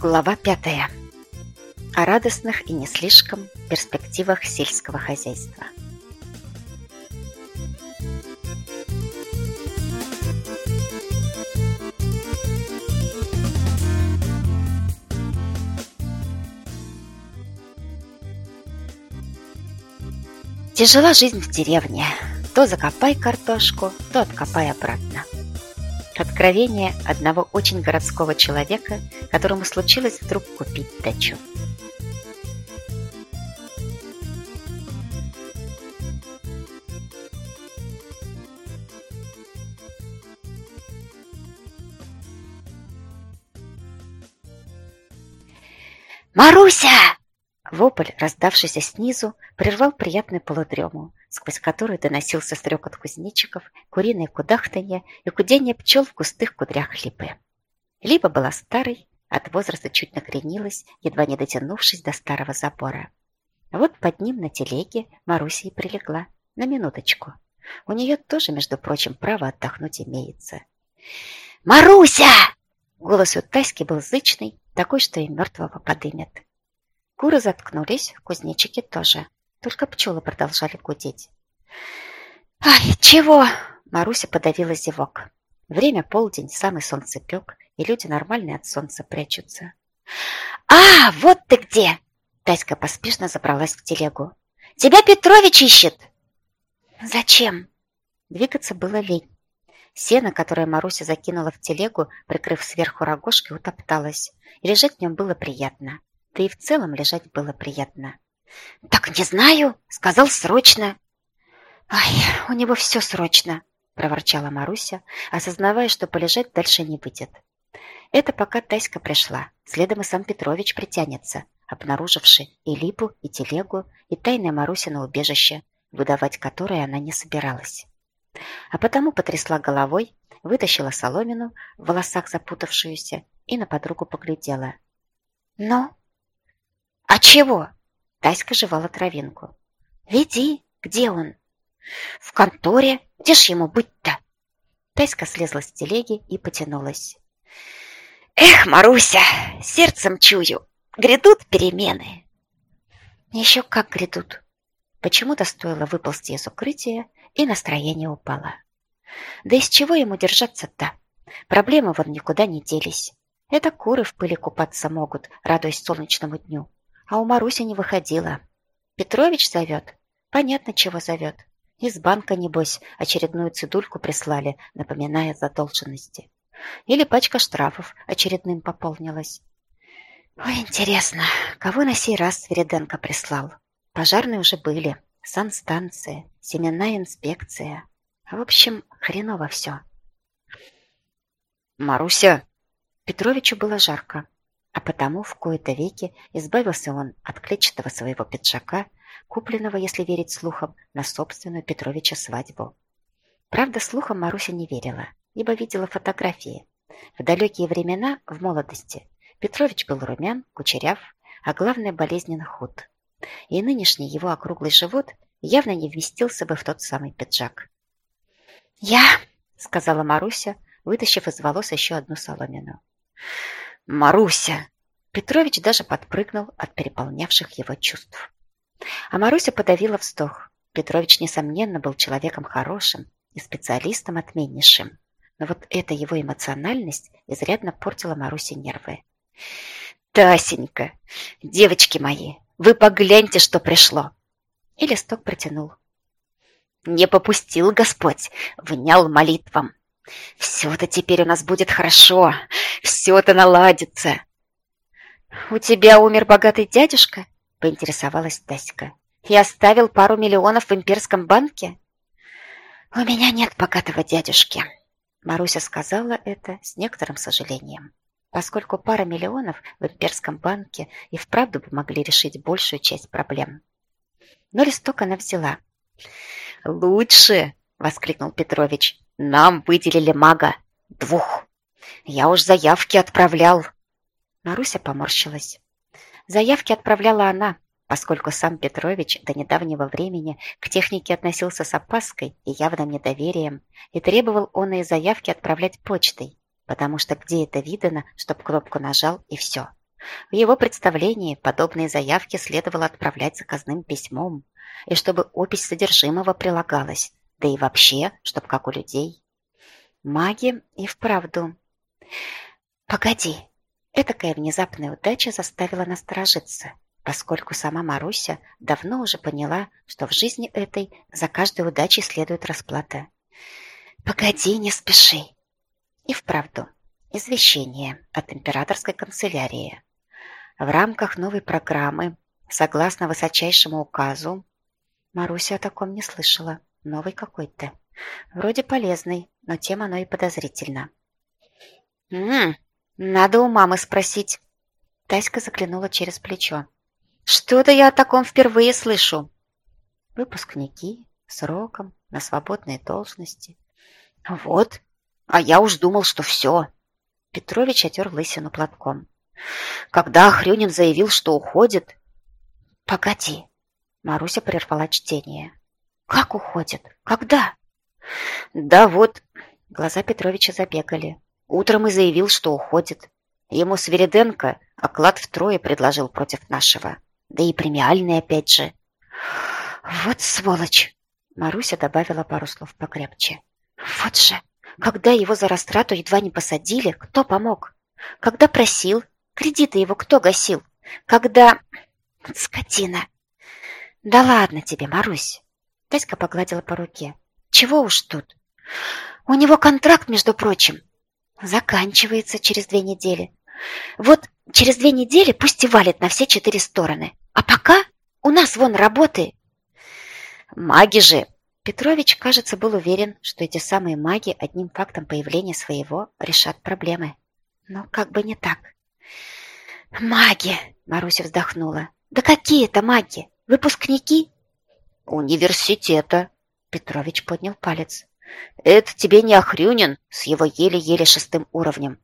Глава пятая. О радостных и не слишком перспективах сельского хозяйства. Тяжела жизнь в деревне. То закопай картошку, то откопай обратно. Откровение одного очень городского человека, которому случилось вдруг купить дачу. «Маруся!» Вопль, раздавшийся снизу, прервал приятную полудрему, сквозь которую доносился стрекот кузнечиков, куриное кудахтанье и кудение пчел в густых кудрях липы. Липа была старой, от возраста чуть накренилась, едва не дотянувшись до старого забора. Вот под ним на телеге Маруся и прилегла. На минуточку. У нее тоже, между прочим, право отдохнуть имеется. «Маруся!» Голос у Таськи был зычный, такой, что и мертвого подымет. Куры заткнулись, кузнечики тоже. Только пчелы продолжали гудеть. «Ай, чего?» Маруся подавила зевок. Время полдень, самый солнцепек, и люди нормальные от солнца прячутся. «А, вот ты где!» Таська поспешно забралась в телегу. «Тебя Петрович ищет!» «Зачем?» Двигаться было лень. Сено, которое Маруся закинула в телегу, прикрыв сверху рогожкой, утопталось, и лежать в нем было приятно. Да и в целом лежать было приятно. «Так не знаю!» — сказал срочно. «Ай, у него все срочно!» — проворчала Маруся, осознавая, что полежать дальше не выйдет. Это пока Таська пришла, следом и сам Петрович притянется, обнаруживший и липу, и телегу, и тайное Марусина убежище, выдавать которое она не собиралась. А потому потрясла головой, вытащила соломину, в волосах запутавшуюся, и на подругу поглядела. «Но?» «А чего?» Таська жевала травинку. «Веди, где он?» «В конторе. Где ж ему быть-то?» Таська слезла с телеги и потянулась. «Эх, Маруся, сердцем чую, грядут перемены!» «Еще как грядут!» Почему-то стоило выползти из укрытия, и настроение упало. Да из чего ему держаться-то? Проблемы вон никуда не делись. Это куры в пыли купаться могут, радуясь солнечному дню а у Маруси не выходила. Петрович зовет? Понятно, чего зовет. Из банка, небось, очередную цидульку прислали, напоминая задолженности. Или пачка штрафов очередным пополнилась. Ой, интересно, кого на сей раз Свериденко прислал? Пожарные уже были, санстанция, семенная инспекция. В общем, хреново все. «Маруся!» Петровичу было жарко а потому в кои-то веки избавился он от клетчатого своего пиджака, купленного, если верить слухам, на собственную Петровича свадьбу. Правда, слухам Маруся не верила, ибо видела фотографии. В далекие времена, в молодости, Петрович был румян, кучеряв, а главное болезненно худ. И нынешний его округлый живот явно не вместился бы в тот самый пиджак. «Я!» — сказала Маруся, вытащив из волос еще одну соломину. «Маруся!» Петрович даже подпрыгнул от переполнявших его чувств. А Маруся подавила вздох. Петрович, несомненно, был человеком хорошим и специалистом отменнейшим. Но вот эта его эмоциональность изрядно портила Марусе нервы. «Тасенька! Девочки мои, вы погляньте, что пришло!» И листок протянул. «Не попустил Господь, внял молитвам. Все-то теперь у нас будет хорошо, все-то наладится. «У тебя умер богатый дядюшка?» — поинтересовалась Таська. «И оставил пару миллионов в имперском банке?» «У меня нет богатого дядюшки», — Маруся сказала это с некоторым сожалением, поскольку пара миллионов в имперском банке и вправду помогли решить большую часть проблем. Но листок она взяла. «Лучше!» — воскликнул Петрович. Нам выделили мага. Двух. Я уж заявки отправлял. Маруся поморщилась. Заявки отправляла она, поскольку сам Петрович до недавнего времени к технике относился с опаской и явным недоверием, и требовал он и заявки отправлять почтой, потому что где это видано, чтоб кнопку нажал и все. В его представлении подобные заявки следовало отправлять заказным письмом, и чтобы опись содержимого прилагалась, да и вообще, чтобы как у людей. Маги и вправду. Погоди, этакая внезапная удача заставила насторожиться, поскольку сама Маруся давно уже поняла, что в жизни этой за каждой удачей следует расплата. Погоди, не спеши. И вправду, извещение от императорской канцелярии. В рамках новой программы, согласно высочайшему указу, Маруся о таком не слышала. Новый какой-то. Вроде полезный, но тем оно и подозрительно. «М надо у мамы спросить». Таська заглянула через плечо. «Что-то я о таком впервые слышу». Выпускники с роком на свободной должности. «Вот, а я уж думал, что все». Петрович отер лысину платком. Когда Хрюнин заявил, что уходит... «Погоди!» Маруся прервала чтение. «Как уходит? Когда?» «Да вот...» Глаза Петровича забегали. Утром и заявил, что уходит. Ему Свириденко оклад втрое предложил против нашего. Да и премиальный опять же. «Вот сволочь!» Маруся добавила пару слов покрепче. «Вот же! Когда его за растрату едва не посадили, кто помог? Когда просил, Кредиты его кто гасил? Когда... Скотина! Да ладно тебе, Марусь. Таська погладила по руке. Чего уж тут? У него контракт, между прочим. Заканчивается через две недели. Вот через две недели пусть и валит на все четыре стороны. А пока у нас вон работы. Маги же! Петрович, кажется, был уверен, что эти самые маги одним фактом появления своего решат проблемы. Но как бы не так. «Маги!» — Маруся вздохнула. «Да какие это маги? Выпускники?» «Университета!» — Петрович поднял палец. «Это тебе не Охрюнин с его еле-еле шестым уровнем.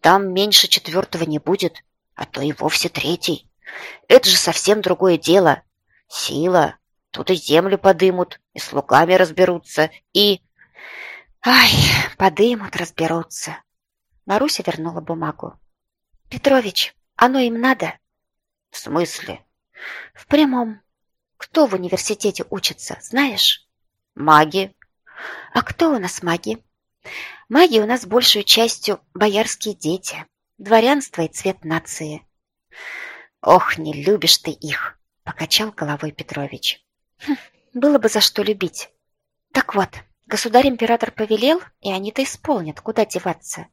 Там меньше четвертого не будет, а то и вовсе третий. Это же совсем другое дело. Сила. Тут и землю подымут, и с луками разберутся, и...» «Ай, подымут, разберутся!» Маруся вернула бумагу. «Петрович, оно им надо?» «В смысле?» «В прямом. Кто в университете учится, знаешь?» «Маги». «А кто у нас маги?» «Маги у нас большую частью боярские дети, дворянство и цвет нации». «Ох, не любишь ты их!» — покачал головой Петрович. Хм, «Было бы за что любить. Так вот, государь-император повелел, и они-то исполнят, куда деваться.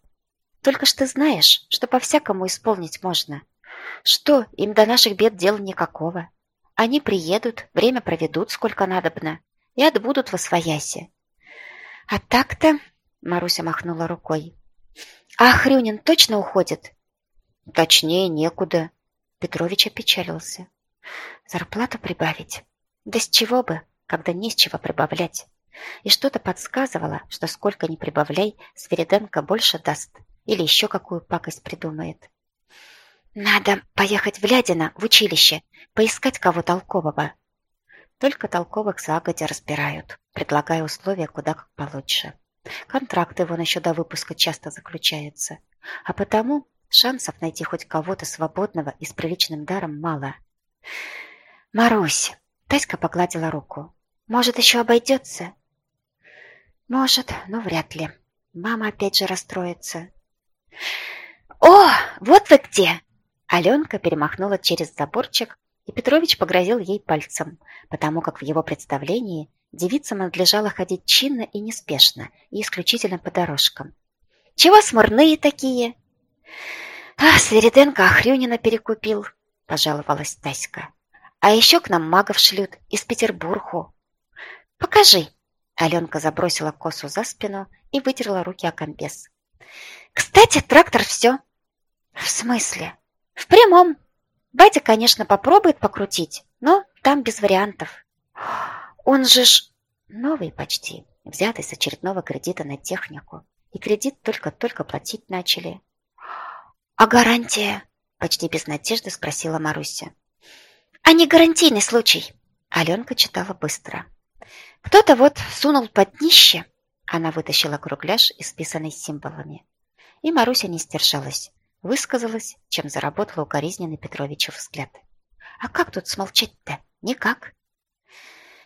Только ж ты знаешь, что по-всякому исполнить можно. Что, им до наших бед дела никакого. Они приедут, время проведут, сколько надобно, и отбудут во своясе. А так-то, Маруся махнула рукой. А Хрюнин точно уходит? Точнее, некуда. Петрович опечалился. Зарплату прибавить? Да с чего бы, когда не с чего прибавлять? И что-то подсказывало, что сколько ни прибавляй, Свериденко больше даст или еще какую пакость придумает. Надо поехать в Лядино, в училище, поискать кого толкового. Только толковых загодя разбирают, предлагая условия куда как получше. Контракты вон еще до выпуска часто заключаются. А потому шансов найти хоть кого-то свободного и с приличным даром мало. «Марусь!» — Таська погладила руку. «Может, еще обойдется?» «Может, но вряд ли. Мама опять же расстроится. «О, вот вы где!» Аленка перемахнула через заборчик, и Петрович погрозил ей пальцем, потому как в его представлении девицам надлежало ходить чинно и неспешно, и исключительно по дорожкам. «Чего смурные такие?» «А, Свериденко Ахрюнина перекупил», — пожаловалась Таська. «А еще к нам магов шлют из Петербургу». «Покажи!» Аленка забросила косу за спину и вытерла руки о комбез. Кстати, трактор все. В смысле? В прямом. Батя, конечно, попробует покрутить, но там без вариантов. Он же ж новый почти, взятый с очередного кредита на технику. И кредит только-только платить начали. А гарантия? Почти без надежды спросила Маруся. А не гарантийный случай. Аленка читала быстро. Кто-то вот сунул под днище. Она вытащила кругляш, исписанный символами. И Маруся не сдержалась. Высказалась, чем заработала укоризненный Петровичев взгляд. А как тут смолчать-то? Никак.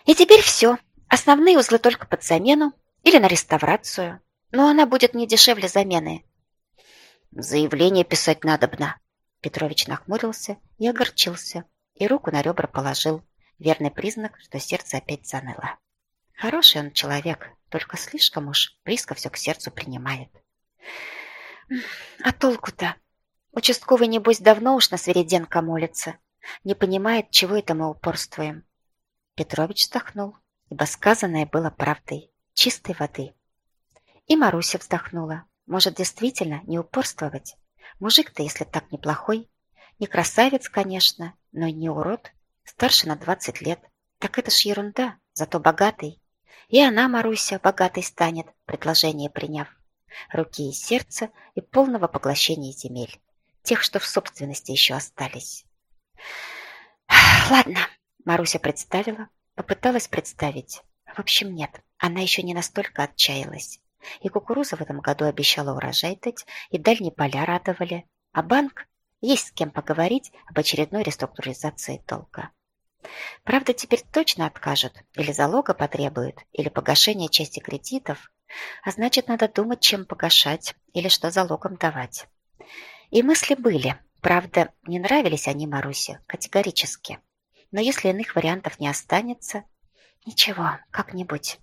И теперь все. Основные узлы только под замену или на реставрацию. Но она будет не дешевле замены. Заявление писать надобно. Петрович нахмурился и огорчился, и руку на ребра положил. Верный признак, что сердце опять заныло. Хороший он человек, только слишком уж близко все к сердцу принимает. А толку-то? Участковый, небось, давно уж на Свериденко молится. Не понимает, чего это мы упорствуем. Петрович вздохнул, ибо сказанное было правдой, чистой воды. И Маруся вздохнула. Может, действительно не упорствовать? Мужик-то, если так неплохой. Не красавец, конечно, но и не урод. Старше на 20 лет. Так это ж ерунда, зато богатый. И она, Маруся, богатой станет, предложение приняв. Руки и сердце и полного поглощения земель. Тех, что в собственности еще остались. Ладно, Маруся представила, попыталась представить. В общем, нет, она еще не настолько отчаялась. И кукуруза в этом году обещала урожай дать, и дальние поля радовали. А банк? Есть с кем поговорить об очередной реструктуризации долга. Правда, теперь точно откажут, или залога потребуют, или погашение части кредитов, а значит, надо думать, чем погашать или что залогом давать. И мысли были, правда, не нравились они Марусе категорически. Но если иных вариантов не останется, ничего, как-нибудь.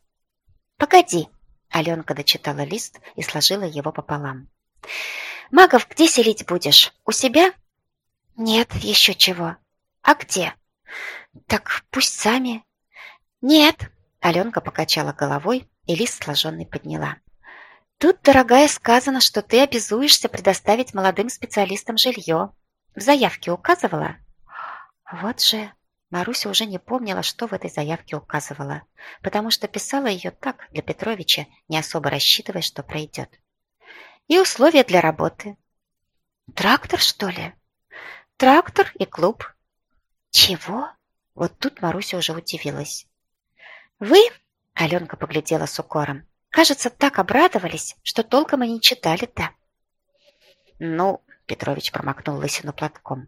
«Погоди!» – Аленка дочитала лист и сложила его пополам. «Магов где селить будешь? У себя?» «Нет, еще чего. А где?» «Так пусть сами». «Нет», — Аленка покачала головой и лист сложенный подняла. «Тут, дорогая, сказано, что ты обязуешься предоставить молодым специалистам жилье. В заявке указывала?» «Вот же...» Маруся уже не помнила, что в этой заявке указывала, потому что писала ее так для Петровича, не особо рассчитывая, что пройдет. «И условия для работы». «Трактор, что ли?» «Трактор и клуб». «Чего?» Вот тут Маруся уже удивилась. «Вы?» — Аленка поглядела с укором. «Кажется, так обрадовались, что толком и не читали-то». «Ну...» — Петрович промокнул лысину платком.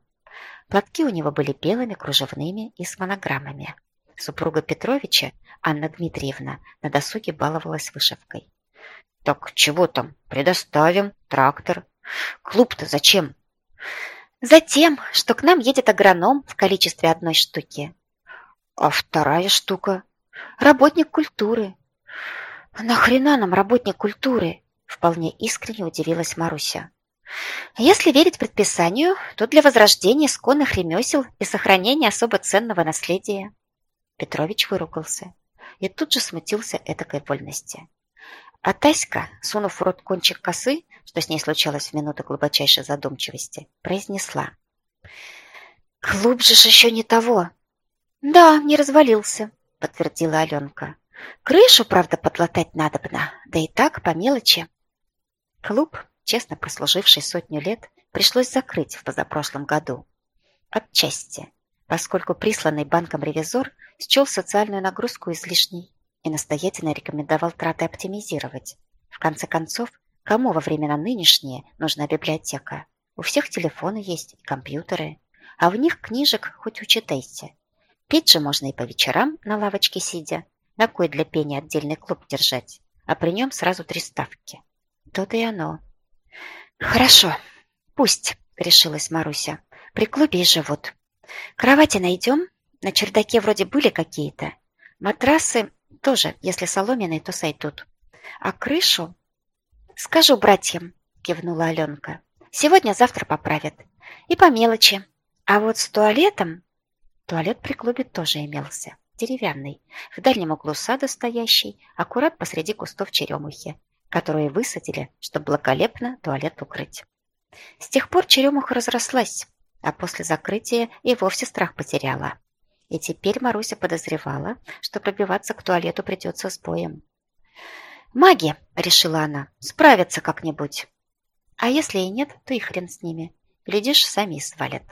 Платки у него были белыми, кружевными и с монограммами. Супруга Петровича, Анна Дмитриевна, на досуге баловалась вышивкой. «Так чего там? Предоставим. Трактор. Клуб-то зачем?» Затем, что к нам едет агроном в количестве одной штуки. А вторая штука – работник культуры. Нахрена нам работник культуры? Вполне искренне удивилась Маруся. Если верить предписанию, то для возрождения сконных ремесел и сохранения особо ценного наследия. Петрович выругался и тут же смутился этакой вольности. А Таська, сунув в рот кончик косы, что с ней случалось в минуту глубочайшей задумчивости, произнесла. «Клуб же ж еще не того!» «Да, не развалился», — подтвердила Аленка. «Крышу, правда, подлатать надобно, да и так, по мелочи». Клуб, честно прослуживший сотню лет, пришлось закрыть в позапрошлом году. Отчасти, поскольку присланный банком ревизор счел социальную нагрузку излишней и настоятельно рекомендовал траты оптимизировать. В конце концов, кому во времена нынешние нужна библиотека? У всех телефоны есть и компьютеры, а в них книжек хоть учитайте. Петь же можно и по вечерам на лавочке сидя, на кой для пения отдельный клуб держать, а при нем сразу три ставки. То-то и оно. Хорошо, пусть, решилась Маруся. При клубе и живут. Кровати найдем? На чердаке вроде были какие-то. Матрасы тоже, если соломенные, то сойдут. А крышу... Скажу братьям, кивнула Аленка. Сегодня-завтра поправят. И по мелочи. А вот с туалетом... Туалет при клубе тоже имелся. Деревянный, в дальнем углу сада стоящий, аккурат посреди кустов черемухи, которые высадили, чтобы благолепно туалет укрыть. С тех пор черемуха разрослась, а после закрытия и вовсе страх потеряла. И теперь Маруся подозревала, что пробиваться к туалету придется с боем. «Маги!» — решила она. «Справятся как-нибудь. А если и нет, то и хрен с ними. Глядишь, сами свалят».